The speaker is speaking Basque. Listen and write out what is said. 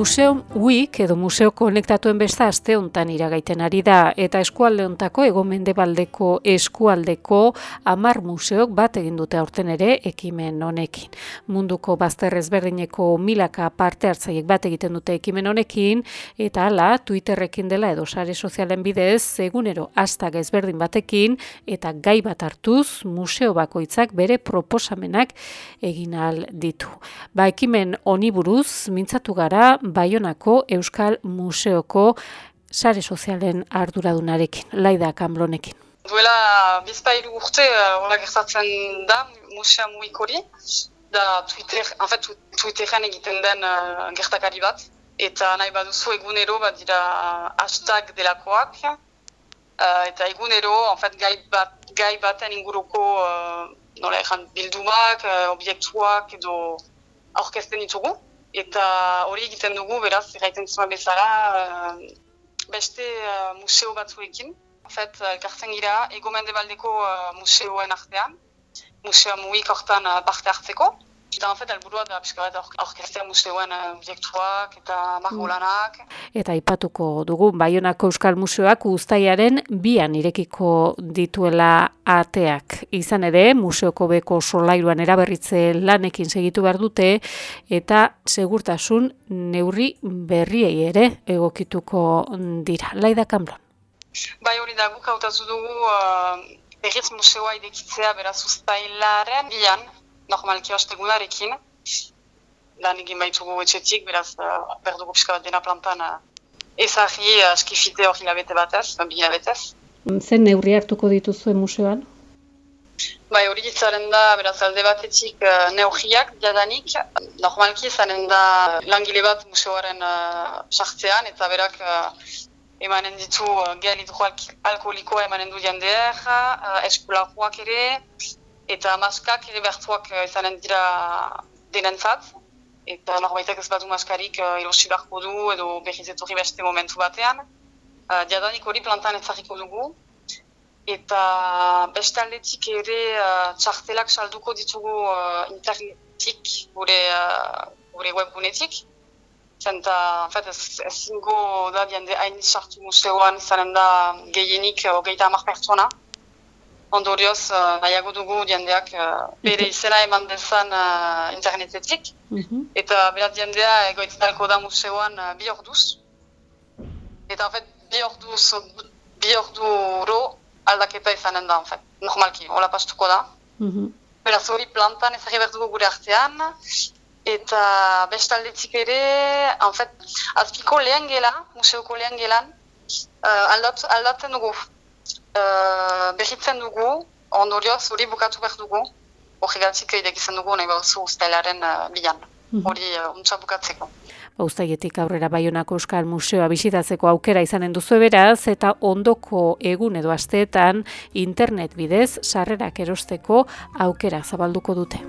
Museo Week edo Museo Konektatuen besta aste hontan iragaiten ari da eta eskualde hontako egomendebaldeko eskualdeko hamar museok bat egin dute aurten ere ekimen honekin. Munduko bazter ezberdineko milaka parte hartzaiek bat egiten dute ekimen honekin eta hala Twitterrekin dela edo sare sozialen bidez egunero hashtag ezberdin batekin eta gai bat hartuz museo bakoitzak bere proposamenak egin al ditu. Ba ekimen honi buruz mintzatu gara Baionako Euskal Museoko sare sozialen arduradunarekin, laida kanblonekin. Duela bizpailu urte uh, hola gertatzen da musea muik hori, da Twitter, en fait, Twitteran egiten den uh, gertakari bat, eta nahi baduzu egunero bat dira hashtag delakoak, uh, eta egunero, en fait, gai, bat, gai baten inguruko uh, nola bildumak, uh, objektuak edo aurkezten ditugu eta hori egiten dugu, beraz, erraiten zuma bezala, uh, beste uh, museo batzuekin. Fet, elkartzen gira, ego mendebaldeko uh, museoen artean, museo muik hortan parte hartzeko. Eta, en fait, alburua da, pixka bat, orkestea museoen objektuak eta margolanak. Eta ipatuko dugu, Baionako Euskal Museoak ustaiaren bian irekiko dituela ateak. Izan ere, museoko beko solairuan eraberritze lanekin segitu behar dute, eta segurtasun neurri berriei ere egokituko dira. Laida Kamblon. Bai hori da, guk hautazu dugu uh, berriz museoa idekitzea beraz ustailaren bian, normalki ostegunarekin. Lan egin baitugu etxetik, beraz uh, berdugu pixka bat dena plantan uh, ezagri uh, skifite hori labete batez, bi labetez. Zen neurri hartuko dituzuen museoan? Bai, hori ditzaren da, beraz, alde batetik uh, neurriak, jadanik. Normalki izanen da langile bat museoaren uh, sartzean, eta berak uh, emanen ditu uh, gel hidroalkoholikoa emanen du jendeer, uh, eskulakoak ere, eta maskak ere bertuak uh, izanen dira denentzat, eta norbaitek ez badu maskarik uh, erosi beharko du edo behiz etorri beste momentu batean. Uh, diadanik hori plantan ezagiko dugu, eta beste aldetik ere uh, txartelak salduko ditugu uh, internetik gure, uh, gure webgunetik. Zenta, en fait, ez, ez zingo da diende hain sartu museoan izanen da gehienik hogeita uh, pertsona ondorioz uh, nahiago dugu jendeak uh, bere izena eman dezan uh, internetetik. Mhm. Eta berat jendea egoitzalko da museoan uh, bi orduz. Eta en fait, bi orduz, bi orduro aldaketa izanen da, en fait. normalki, hola pastuko da. Mm Beraz hori plantan ezagri behar dugu gure artean. Eta bestaldetik ere, en fait, azpiko lehen gela, museoko lehen gelan, uh, aldat, aldatzen dugu uh, behitzen dugu, ondorioz hori bukatu behar dugu, hori gatzik egiten dugu nahi behar ustailaren uh, bilan, mhm. hori uh, untsa bukatzeko. Ba, ustaietik aurrera Baionako Euskal Museoa bisitatzeko aukera izanen duzu beraz eta ondoko egun edo asteetan internet bidez sarrerak erosteko aukera zabalduko dute.